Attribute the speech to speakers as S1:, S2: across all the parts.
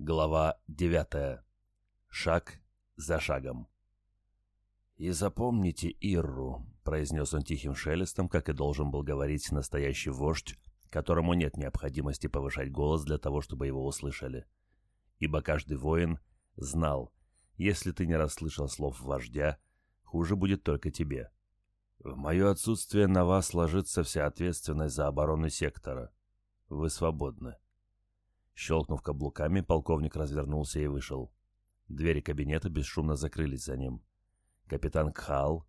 S1: Глава 9. Шаг за шагом. «И запомните Ирру», — произнес он тихим шелестом, как и должен был говорить настоящий вождь, которому нет необходимости повышать голос для того, чтобы его услышали. Ибо каждый воин знал, если ты не расслышал слов вождя, хуже будет только тебе. В мое отсутствие на вас ложится вся ответственность за оборону сектора. Вы свободны. Щелкнув каблуками, полковник развернулся и вышел. Двери кабинета бесшумно закрылись за ним. Капитан Кхал,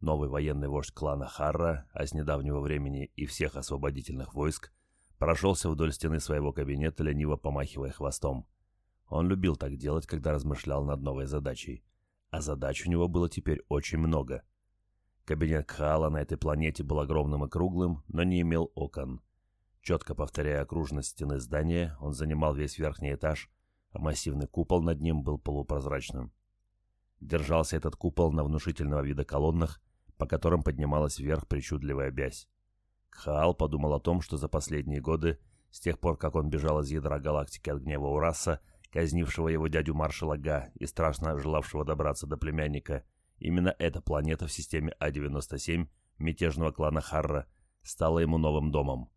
S1: новый военный вождь клана Харра, а с недавнего времени и всех освободительных войск, прошелся вдоль стены своего кабинета, лениво помахивая хвостом. Он любил так делать, когда размышлял над новой задачей. А задач у него было теперь очень много. Кабинет Кхала на этой планете был огромным и круглым, но не имел окон. Четко повторяя окружность стены здания, он занимал весь верхний этаж, а массивный купол над ним был полупрозрачным. Держался этот купол на внушительного вида колоннах, по которым поднималась вверх причудливая бязь. Кхаал подумал о том, что за последние годы, с тех пор, как он бежал из ядра галактики от гнева Ураса, казнившего его дядю маршала Га и страшно желавшего добраться до племянника, именно эта планета в системе А-97 мятежного клана Харра стала ему новым домом.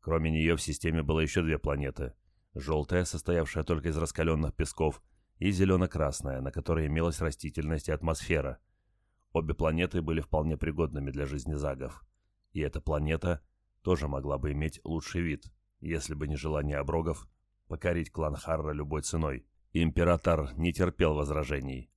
S1: Кроме нее в системе было еще две планеты. Желтая, состоявшая только из раскаленных песков, и зелено-красная, на которой имелась растительность и атмосфера. Обе планеты были вполне пригодными для жизни загов. И эта планета тоже могла бы иметь лучший вид, если бы не желание оброгов покорить клан Харра любой ценой. Император не терпел возражений.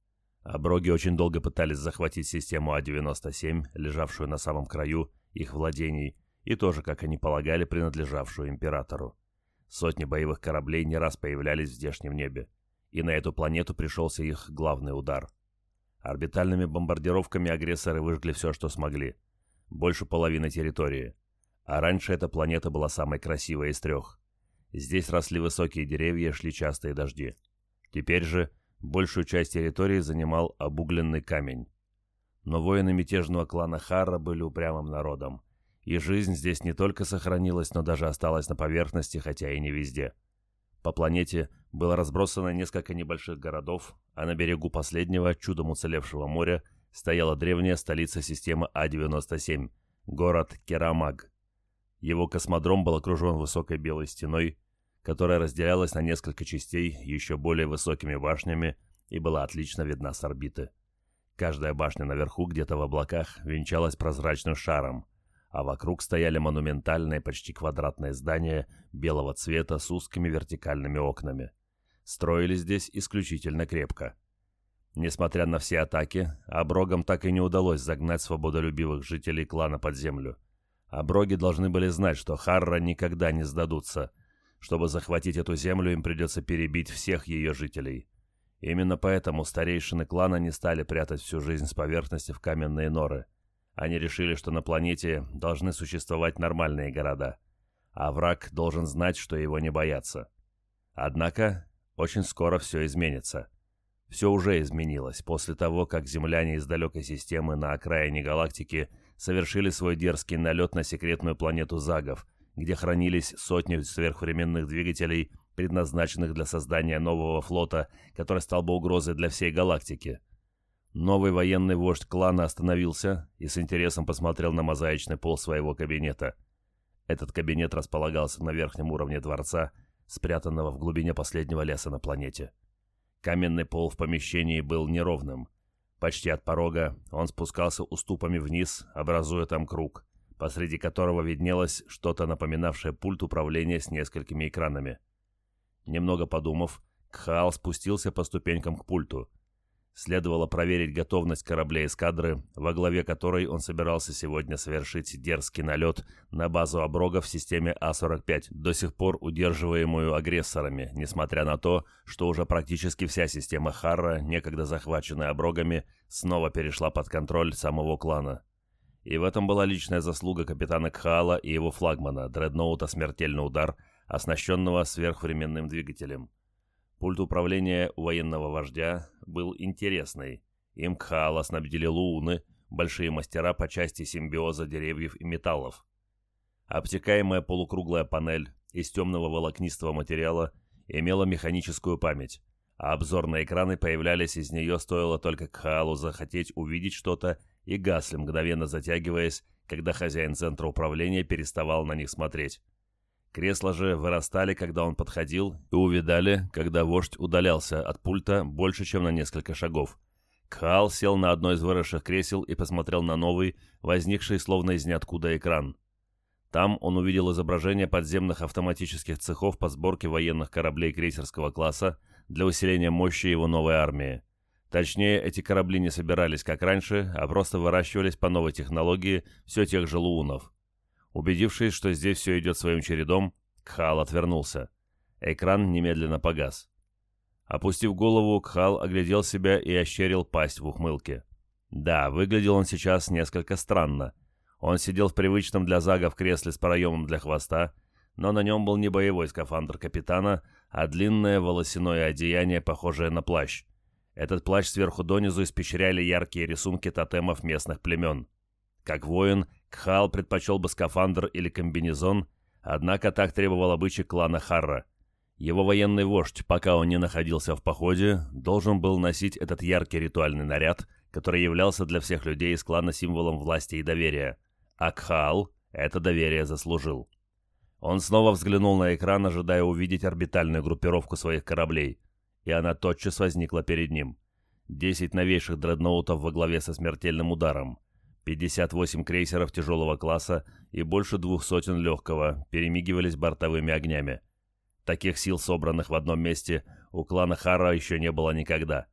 S1: Оброги очень долго пытались захватить систему А-97, лежавшую на самом краю их владений, и тоже, как они полагали, принадлежавшую императору. Сотни боевых кораблей не раз появлялись в здешнем небе, и на эту планету пришелся их главный удар. Орбитальными бомбардировками агрессоры выжгли все, что смогли. Больше половины территории. А раньше эта планета была самой красивой из трех. Здесь росли высокие деревья, шли частые дожди. Теперь же большую часть территории занимал обугленный камень. Но воины мятежного клана Харра были упрямым народом, и жизнь здесь не только сохранилась, но даже осталась на поверхности, хотя и не везде. По планете было разбросано несколько небольших городов, а на берегу последнего, чудом уцелевшего моря, стояла древняя столица системы А-97, город Керамаг. Его космодром был окружен высокой белой стеной, которая разделялась на несколько частей еще более высокими башнями и была отлично видна с орбиты. Каждая башня наверху, где-то в облаках, венчалась прозрачным шаром – а вокруг стояли монументальные почти квадратные здания белого цвета с узкими вертикальными окнами. Строили здесь исключительно крепко. Несмотря на все атаки, Оброгам так и не удалось загнать свободолюбивых жителей клана под землю. Оброги должны были знать, что Харра никогда не сдадутся. Чтобы захватить эту землю, им придется перебить всех ее жителей. Именно поэтому старейшины клана не стали прятать всю жизнь с поверхности в каменные норы – они решили, что на планете должны существовать нормальные города, а враг должен знать, что его не боятся. Однако, очень скоро все изменится. Все уже изменилось после того, как земляне из далекой системы на окраине галактики совершили свой дерзкий налет на секретную планету Загов, где хранились сотни сверхвременных двигателей, предназначенных для создания нового флота, который стал бы угрозой для всей галактики – Новый военный вождь клана остановился и с интересом посмотрел на мозаичный пол своего кабинета. Этот кабинет располагался на верхнем уровне дворца, спрятанного в глубине последнего леса на планете. Каменный пол в помещении был неровным. Почти от порога он спускался уступами вниз, образуя там круг, посреди которого виднелось что-то напоминавшее пульт управления с несколькими экранами. Немного подумав, Кхаал спустился по ступенькам к пульту – Следовало проверить готовность кораблей эскадры, во главе которой он собирался сегодня совершить дерзкий налет на базу оброга в системе А-45, до сих пор удерживаемую агрессорами, несмотря на то, что уже практически вся система Харра, некогда захваченная оброгами, снова перешла под контроль самого клана. И в этом была личная заслуга капитана Кхала и его флагмана, дредноута «Смертельный удар», оснащенного сверхвременным двигателем. Пульт управления военного вождя был интересный. Им Кхаала снабдили лууны, большие мастера по части симбиоза деревьев и металлов. Обтекаемая полукруглая панель из темного волокнистого материала имела механическую память, а обзорные экраны появлялись из нее стоило только Кхалу захотеть увидеть что-то и гасли, мгновенно затягиваясь, когда хозяин центра управления переставал на них смотреть. Кресла же вырастали, когда он подходил, и увидали, когда вождь удалялся от пульта больше, чем на несколько шагов. Кхал сел на одно из выросших кресел и посмотрел на новый, возникший словно из ниоткуда экран. Там он увидел изображение подземных автоматических цехов по сборке военных кораблей крейсерского класса для усиления мощи его новой армии. Точнее, эти корабли не собирались как раньше, а просто выращивались по новой технологии все тех же луунов. Убедившись, что здесь все идет своим чередом, Кхал отвернулся. Экран немедленно погас. Опустив голову, Кхал оглядел себя и ощерил пасть в ухмылке. Да, выглядел он сейчас несколько странно. Он сидел в привычном для Зага в кресле с проемом для хвоста, но на нем был не боевой скафандр капитана, а длинное волосяное одеяние, похожее на плащ. Этот плащ сверху донизу испещряли яркие рисунки тотемов местных племен. Как воин, Кхал предпочел бы скафандр или комбинезон, однако так требовал обычай клана Харра. Его военный вождь, пока он не находился в походе, должен был носить этот яркий ритуальный наряд, который являлся для всех людей из клана символом власти и доверия. А Кхал это доверие заслужил. Он снова взглянул на экран, ожидая увидеть орбитальную группировку своих кораблей, и она тотчас возникла перед ним. Десять новейших дредноутов во главе со смертельным ударом. 58 крейсеров тяжелого класса и больше двух сотен легкого перемигивались бортовыми огнями. Таких сил, собранных в одном месте, у клана Хара еще не было никогда.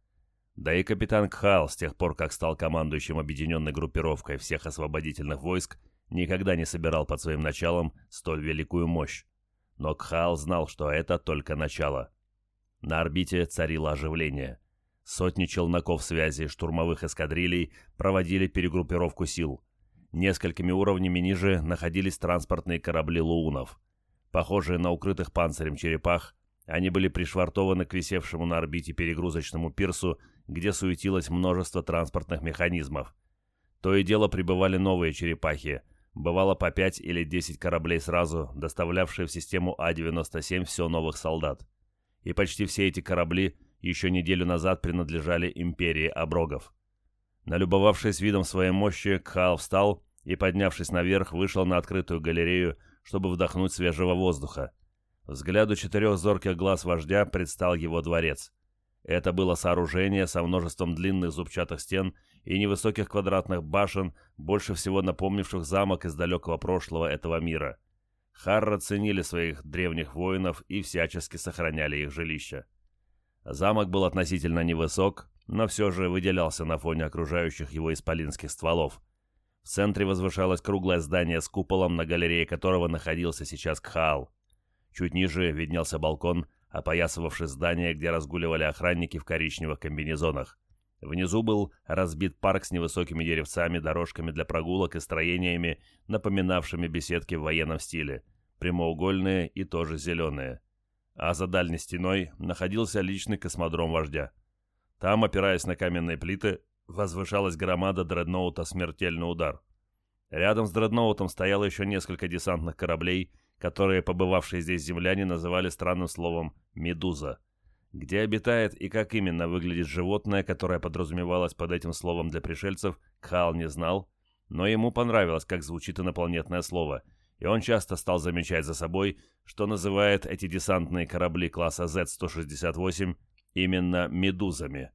S1: Да и капитан Кхал, с тех пор, как стал командующим объединенной группировкой всех освободительных войск, никогда не собирал под своим началом столь великую мощь. Но Кхал знал, что это только начало. На орбите царило оживление – Сотни челноков связи штурмовых эскадрилей проводили перегруппировку сил. Несколькими уровнями ниже находились транспортные корабли луунов. Похожие на укрытых панцирем черепах, они были пришвартованы к висевшему на орбите перегрузочному пирсу, где суетилось множество транспортных механизмов. То и дело прибывали новые черепахи, бывало по 5 или 10 кораблей сразу, доставлявшие в систему А-97 все новых солдат. И почти все эти корабли – еще неделю назад принадлежали империи Оброгов. Налюбовавшись видом своей мощи, Кхал встал и, поднявшись наверх, вышел на открытую галерею, чтобы вдохнуть свежего воздуха. Взгляду четырех зорких глаз вождя предстал его дворец. Это было сооружение со множеством длинных зубчатых стен и невысоких квадратных башен, больше всего напомнивших замок из далекого прошлого этого мира. Харра ценили своих древних воинов и всячески сохраняли их жилища. Замок был относительно невысок, но все же выделялся на фоне окружающих его исполинских стволов. В центре возвышалось круглое здание с куполом, на галерее которого находился сейчас Кхаал. Чуть ниже виднелся балкон, опоясывавший здание, где разгуливали охранники в коричневых комбинезонах. Внизу был разбит парк с невысокими деревцами, дорожками для прогулок и строениями, напоминавшими беседки в военном стиле, прямоугольные и тоже зеленые а за дальней стеной находился личный космодром вождя. Там, опираясь на каменные плиты, возвышалась громада дредноута «Смертельный удар». Рядом с дредноутом стояло еще несколько десантных кораблей, которые побывавшие здесь земляне называли странным словом «медуза». Где обитает и как именно выглядит животное, которое подразумевалось под этим словом для пришельцев, Кхал не знал, но ему понравилось, как звучит инопланетное слово – и он часто стал замечать за собой, что называет эти десантные корабли класса Z-168 именно «медузами».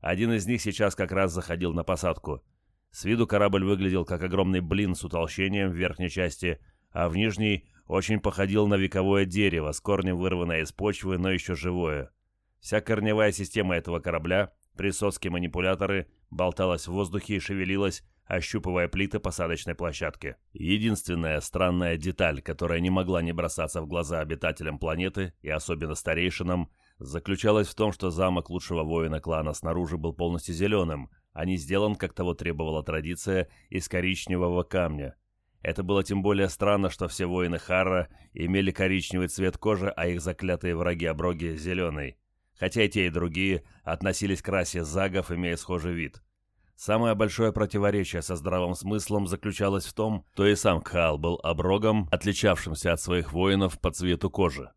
S1: Один из них сейчас как раз заходил на посадку. С виду корабль выглядел как огромный блин с утолщением в верхней части, а в нижней очень походил на вековое дерево, с корнем вырванное из почвы, но еще живое. Вся корневая система этого корабля, присоски манипуляторы, болталась в воздухе и шевелилась, ощупывая плиты посадочной площадки. Единственная странная деталь, которая не могла не бросаться в глаза обитателям планеты и особенно старейшинам, заключалась в том, что замок лучшего воина клана снаружи был полностью зеленым, а не сделан, как того требовала традиция, из коричневого камня. Это было тем более странно, что все воины Харра имели коричневый цвет кожи, а их заклятые враги-оброги – зеленый. Хотя и те, и другие относились к расе загов, имея схожий вид – Самое большое противоречие со здравым смыслом заключалось в том, что и сам Кхаал был оброгом, отличавшимся от своих воинов по цвету кожи.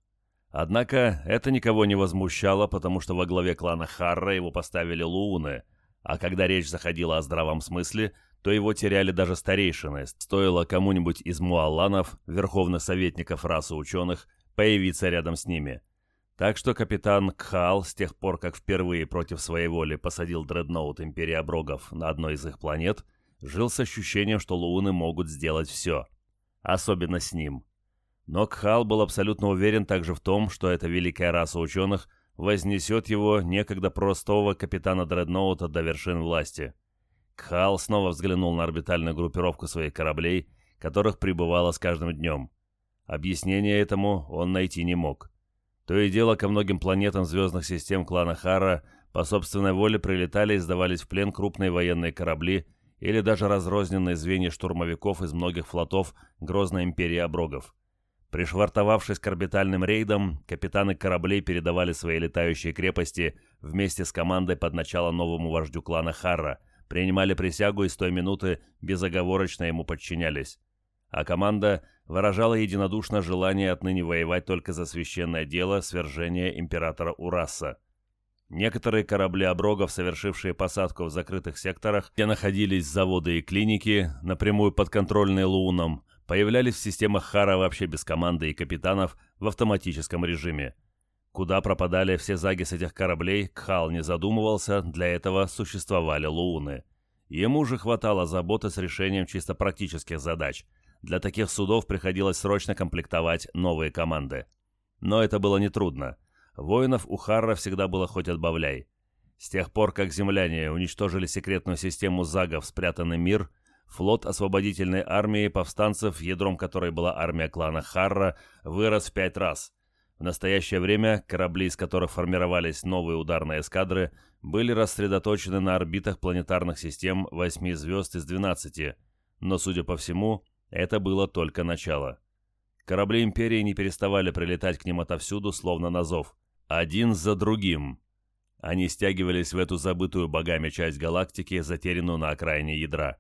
S1: Однако это никого не возмущало, потому что во главе клана Харра его поставили Лууны, а когда речь заходила о здравом смысле, то его теряли даже старейшины, стоило кому-нибудь из муалланов, верховных советников расы ученых, появиться рядом с ними. Так что капитан Кхал, с тех пор, как впервые против своей воли посадил дредноут Империи Оброгов на одной из их планет, жил с ощущением, что Лууны могут сделать все. Особенно с ним. Но Кхал был абсолютно уверен также в том, что эта великая раса ученых вознесет его, некогда простого капитана дредноута, до вершин власти – Кхал снова взглянул на орбитальную группировку своих кораблей, которых прибывало с каждым днем. Объяснения этому он найти не мог. То и дело ко многим планетам звездных систем клана Хара по собственной воле прилетали и сдавались в плен крупные военные корабли или даже разрозненные звенья штурмовиков из многих флотов Грозной империи Оброгов. Пришвартовавшись к орбитальным рейдам, капитаны кораблей передавали свои летающие крепости вместе с командой под начало новому вождю клана Харра – принимали присягу и с той минуты безоговорочно ему подчинялись. А команда выражала единодушно желание отныне воевать только за священное дело свержения императора Ураса. Некоторые корабли оброгов, совершившие посадку в закрытых секторах, где находились заводы и клиники, напрямую подконтрольные Луном, появлялись в системах Хара вообще без команды и капитанов в автоматическом режиме – Куда пропадали все заги с этих кораблей, Кхал не задумывался, для этого существовали луны. Ему же хватало заботы с решением чисто практических задач. Для таких судов приходилось срочно комплектовать новые команды. Но это было нетрудно. Воинов у Харра всегда было хоть отбавляй. С тех пор, как земляне уничтожили секретную систему загов «Спрятанный мир», флот освободительной армии повстанцев, ядром которой была армия клана Харра, вырос в пять раз – в настоящее время корабли, из которых формировались новые ударные эскадры, были рассредоточены на орбитах планетарных систем 8 звезд из 12, но, судя по всему, это было только начало. Корабли Империи не переставали прилетать к ним отовсюду, словно на зов. Один за другим. Они стягивались в эту забытую богами часть галактики, затерянную на окраине ядра.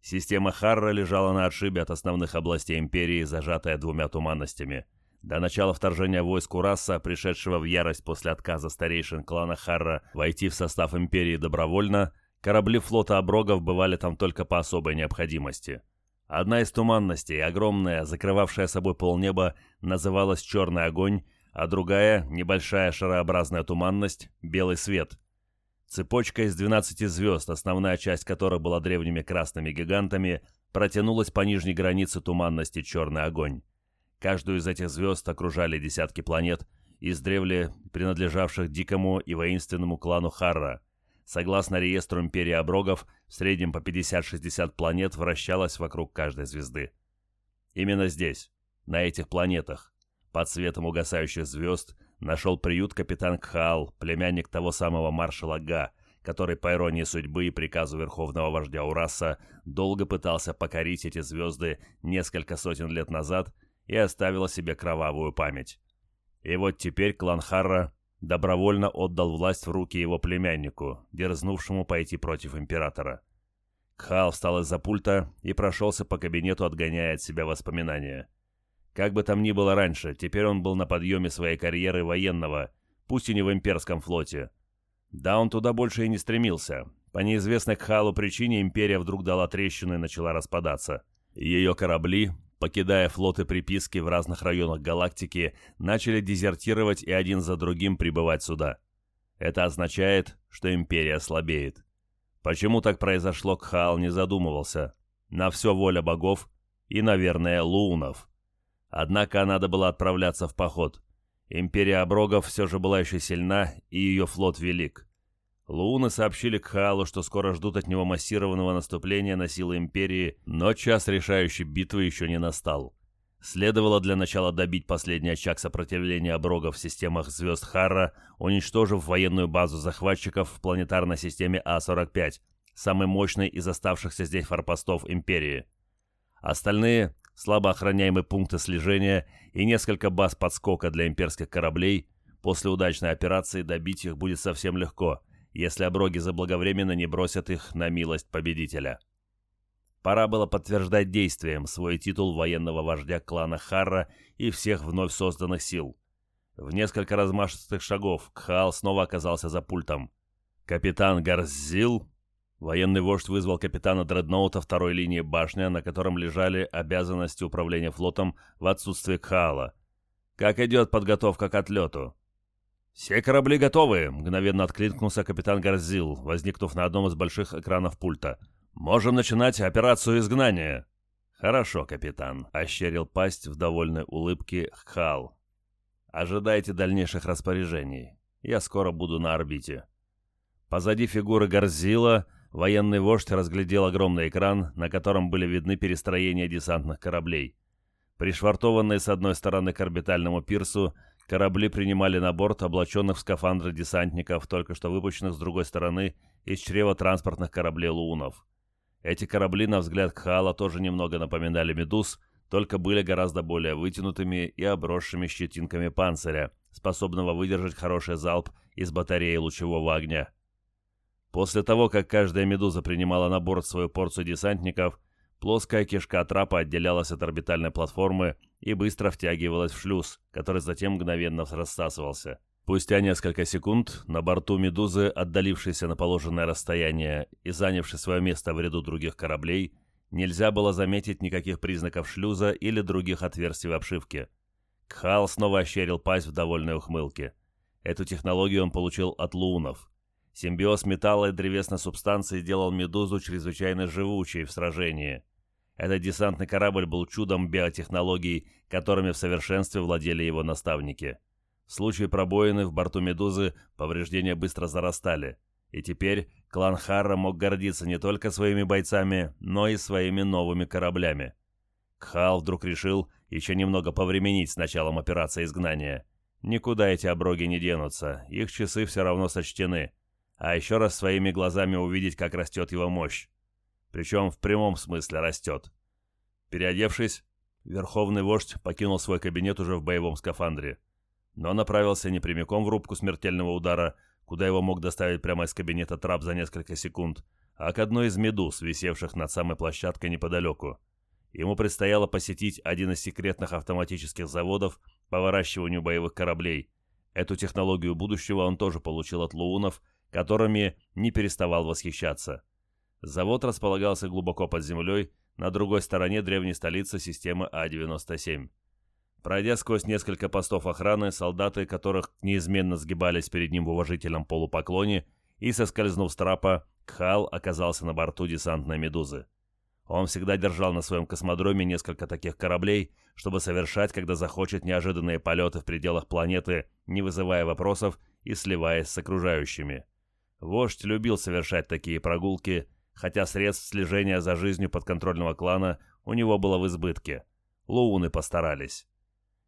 S1: Система Харра лежала на отшибе от основных областей Империи, зажатая двумя туманностями – до начала вторжения войск Ураса, пришедшего в ярость после отказа старейшин клана Харра войти в состав империи добровольно, корабли флота Оброгов бывали там только по особой необходимости. Одна из туманностей, огромная, закрывавшая собой полнеба, называлась «Черный огонь», а другая, небольшая шарообразная туманность, «Белый свет». Цепочка из 12 звезд, основная часть которых была древними красными гигантами, протянулась по нижней границе туманности «Черный огонь». Каждую из этих звезд окружали десятки планет, издревле принадлежавших дикому и воинственному клану Харра. Согласно реестру Империи Оброгов, в среднем по 50-60 планет вращалось вокруг каждой звезды. Именно здесь, на этих планетах, под светом угасающих звезд, нашел приют капитан Кхал, племянник того самого маршала Га, который, по иронии судьбы и приказу верховного вождя Ураса, долго пытался покорить эти звезды несколько сотен лет назад – и оставила себе кровавую память. И вот теперь клан Харра добровольно отдал власть в руки его племяннику, дерзнувшему пойти против императора. Кхал встал из-за пульта и прошелся по кабинету, отгоняя от себя воспоминания. Как бы там ни было раньше, теперь он был на подъеме своей карьеры военного, пусть и не в имперском флоте. Да, он туда больше и не стремился. По неизвестной Кхалу причине империя вдруг дала трещину и начала распадаться. Ее корабли, покидая флоты приписки в разных районах галактики, начали дезертировать и один за другим прибывать сюда. Это означает, что империя слабеет. Почему так произошло, Кхаал не задумывался. На все воля богов и, наверное, лунов. Однако надо было отправляться в поход. Империя Оброгов все же была еще сильна, и ее флот велик. Лууны сообщили Кхаалу, что скоро ждут от него массированного наступления на силы Империи, но час решающей битвы еще не настал. Следовало для начала добить последний очаг сопротивления оброгов в системах звезд Харра, уничтожив военную базу захватчиков в планетарной системе А-45, самой мощной из оставшихся здесь форпостов Империи. Остальные, слабо охраняемые пункты слежения и несколько баз подскока для имперских кораблей, после удачной операции добить их будет совсем легко – если оброги заблаговременно не бросят их на милость победителя. Пора было подтверждать действием свой титул военного вождя клана Харра и всех вновь созданных сил. В несколько размашистых шагов Кхал снова оказался за пультом. Капитан Гарзил, военный вождь вызвал капитана дредноута второй линии башни, на котором лежали обязанности управления флотом в отсутствие Кхаала. «Как идет подготовка к отлету?» «Все корабли готовы!» — мгновенно откликнулся капитан Гарзил, возникнув на одном из больших экранов пульта. «Можем начинать операцию изгнания!» «Хорошо, капитан», — ощерил пасть в довольной улыбке Хал. «Ожидайте дальнейших распоряжений. Я скоро буду на орбите». Позади фигуры Горзила военный вождь разглядел огромный экран, на котором были видны перестроения десантных кораблей. Пришвартованные с одной стороны к орбитальному пирсу, корабли принимали на борт облаченных в скафандры десантников, только что выпущенных с другой стороны из чрева транспортных кораблей лунов. Эти корабли, на взгляд Кхала, тоже немного напоминали «Медуз», только были гораздо более вытянутыми и обросшими щетинками панциря, способного выдержать хороший залп из батареи лучевого огня. После того, как каждая «Медуза» принимала на борт свою порцию десантников, плоская кишка трапа отделялась от орбитальной платформы и быстро втягивалась в шлюз, который затем мгновенно рассасывался. Спустя несколько секунд на борту «Медузы», отдалившейся на положенное расстояние и занявшей свое место в ряду других кораблей, нельзя было заметить никаких признаков шлюза или других отверстий в обшивке. Кхал снова ощерил пасть в довольной ухмылке. Эту технологию он получил от лунов. Симбиоз металла и древесной субстанции делал «Медузу» чрезвычайно живучей в сражении. Этот десантный корабль был чудом биотехнологий, которыми в совершенстве владели его наставники. В случае пробоины в борту «Медузы» повреждения быстро зарастали, и теперь клан Харра мог гордиться не только своими бойцами, но и своими новыми кораблями. Кхал вдруг решил еще немного повременить с началом операции изгнания. Никуда эти оброги не денутся, их часы все равно сочтены. А еще раз своими глазами увидеть, как растет его мощь. Причем в прямом смысле растет. Переодевшись, верховный вождь покинул свой кабинет уже в боевом скафандре но направился не прямиком в рубку смертельного удара, куда его мог доставить прямо из кабинета трап за несколько секунд, а к одной из медуз, висевших над самой площадкой неподалеку. Ему предстояло посетить один из секретных автоматических заводов по выращиванию боевых кораблей. Эту технологию будущего он тоже получил от луунов, которыми не переставал восхищаться. Завод располагался глубоко под землей, на другой стороне древней столицы системы А-97. Пройдя сквозь несколько постов охраны, солдаты которых неизменно сгибались перед ним в уважительном полупоклоне, и, соскользнув с трапа, Кхал оказался на борту десантной «Медузы». Он всегда держал на своем космодроме несколько таких кораблей, чтобы совершать, когда захочет, неожиданные полеты в пределах планеты, не вызывая вопросов и сливаясь с окружающими. Вождь любил совершать такие прогулки, хотя средств слежения за жизнью подконтрольного клана у него было в избытке. Лууны постарались.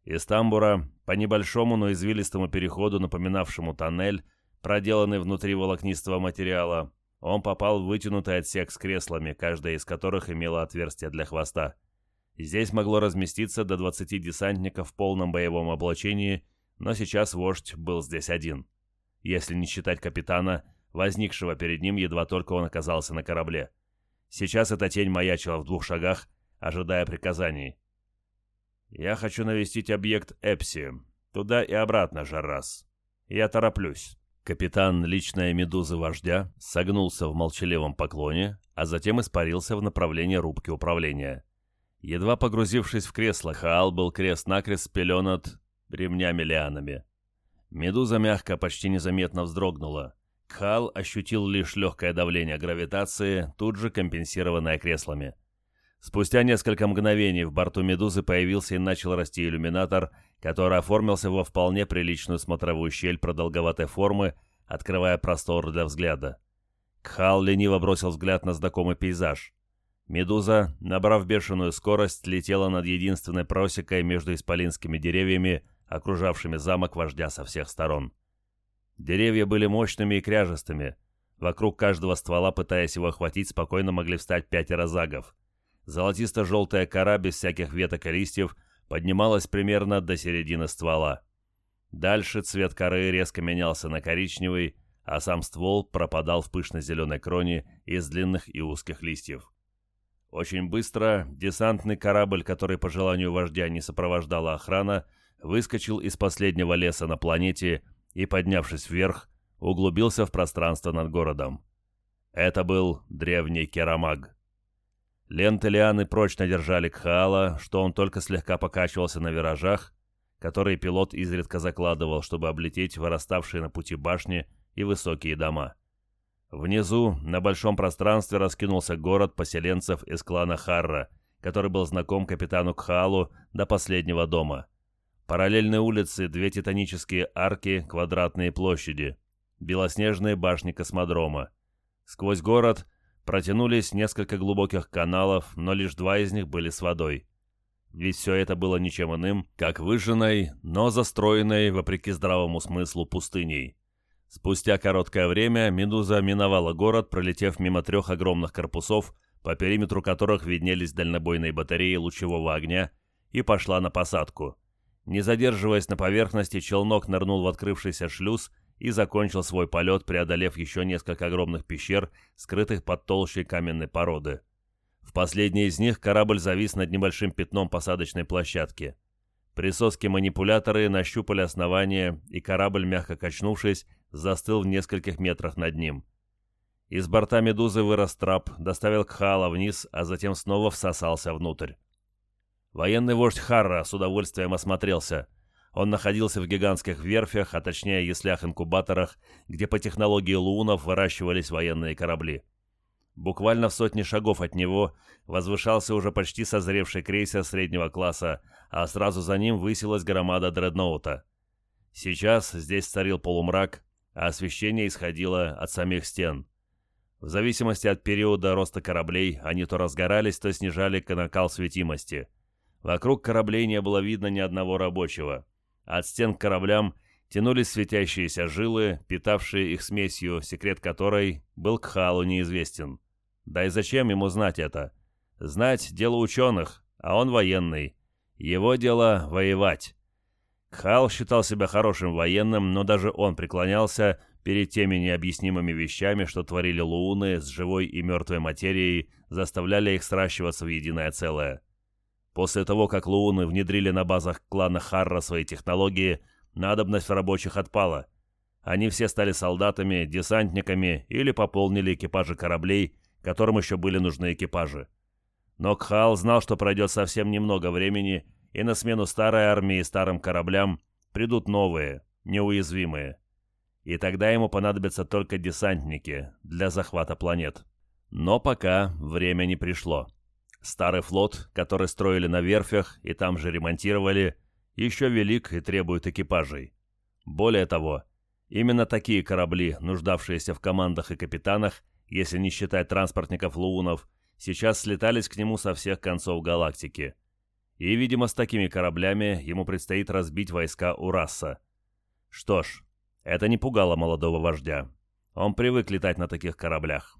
S1: Из тамбура по небольшому, но извилистому переходу, напоминавшему тоннель, проделанный внутри волокнистого материала, он попал в вытянутый отсек с креслами, каждая из которых имела отверстие для хвоста. Здесь могло разместиться до 20 десантников в полном боевом облачении, но сейчас вождь был здесь один. Если не считать капитана, возникшего перед ним, едва только он оказался на корабле. Сейчас эта тень маячила в двух шагах, ожидая приказаний. Я хочу навестить объект Эпси. Туда и обратно, Жаррас. Я тороплюсь». Капитан личная медузы вождя согнулся в молчаливом поклоне, а затем испарился в направлении рубки управления. Едва погрузившись в кресло, Хаал был крест-накрест спелен от ремнями-лианами. Медуза мягко, почти незаметно вздрогнула. Кхал ощутил лишь легкое давление гравитации, тут же компенсированное креслами. Спустя несколько мгновений в борту «Медузы» появился и начал расти иллюминатор, который оформился во вполне приличную смотровую щель продолговатой формы, открывая простор для взгляда. Кхал лениво бросил взгляд на знакомый пейзаж. «Медуза», набрав бешеную скорость, летела над единственной просекой между исполинскими деревьями, окружавшими замок вождя со всех сторон. Деревья были мощными и кряжестыми. Вокруг каждого ствола, пытаясь его охватить, спокойно могли встать пятеро загов. Золотисто-желтая кора без всяких веток и листьев поднималась примерно до середины ствола. Дальше цвет коры резко менялся на коричневый, а сам ствол пропадал в пышно-зеленой кроне из длинных и узких листьев. Очень быстро десантный корабль, который по желанию вождя не сопровождала охрана, выскочил из последнего леса на планете и, поднявшись вверх, углубился в пространство над городом. Это был древний Керамаг. Ленты лианы прочно держали Кхаала, что он только слегка покачивался на виражах, которые пилот изредка закладывал, чтобы облететь выраставшие на пути башни и высокие дома. Внизу, на большом пространстве, раскинулся город поселенцев из клана Харра, который был знаком капитану Кхалу до последнего дома. Параллельные улицы, две титанические арки, квадратные площади, белоснежные башни космодрома. Сквозь город протянулись несколько глубоких каналов, но лишь два из них были с водой. Ведь все это было ничем иным, как выжженной, но застроенной, вопреки здравому смыслу, пустыней. Спустя короткое время Медуза миновала город, пролетев мимо трех огромных корпусов, по периметру которых виднелись дальнобойные батареи лучевого огня, и пошла на посадку. Не задерживаясь на поверхности, челнок нырнул в открывшийся шлюз и закончил свой полет, преодолев еще несколько огромных пещер, скрытых под толщей каменной породы. В последней из них корабль завис над небольшим пятном посадочной площадки. Присоски-манипуляторы нащупали основание, и корабль, мягко качнувшись, застыл в нескольких метрах над ним. Из борта «Медузы» вырос трап, доставил Кхала вниз, а затем снова всосался внутрь. Военный вождь Харра с удовольствием осмотрелся. Он находился в гигантских верфях, а точнее яслях-инкубаторах, где по технологии лунов выращивались военные корабли. Буквально в сотне шагов от него возвышался уже почти созревший крейсер среднего класса, а сразу за ним высилась громада дредноута. Сейчас здесь царил полумрак, а освещение исходило от самих стен. В зависимости от периода роста кораблей, они то разгорались, то снижали накал светимости. Вокруг кораблей не было видно ни одного рабочего. От стен к кораблям тянулись светящиеся жилы, питавшие их смесью, секрет которой был к Халу неизвестен. Да и зачем ему знать это? Знать – дело ученых, а он военный. Его дело – воевать. Кхал считал себя хорошим военным, но даже он преклонялся перед теми необъяснимыми вещами, что творили луны с живой и мертвой материей, заставляли их сращиваться в единое целое. После того, как луны внедрили на базах клана Харра свои технологии, надобность в рабочих отпала. Они все стали солдатами, десантниками или пополнили экипажи кораблей, которым еще были нужны экипажи. Но Кхал знал, что пройдет совсем немного времени, и на смену старой армии и старым кораблям придут новые, неуязвимые. И тогда ему понадобятся только десантники для захвата планет. Но пока время не пришло. Старый флот, который строили на верфях и там же ремонтировали, еще велик и требует экипажей. Более того, именно такие корабли, нуждавшиеся в командах и капитанах, если не считать транспортников Луунов, сейчас слетались к нему со всех концов галактики. И, видимо, с такими кораблями ему предстоит разбить войска Ураса. Что ж, это не пугало молодого вождя. Он привык летать на таких кораблях.